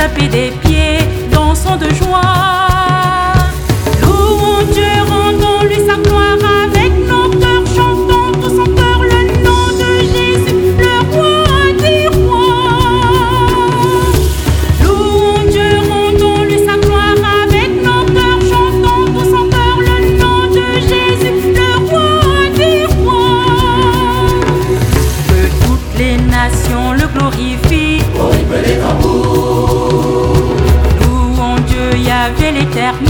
taper des pieds, dansant de joie. Dieu, Yahvé l'éternel.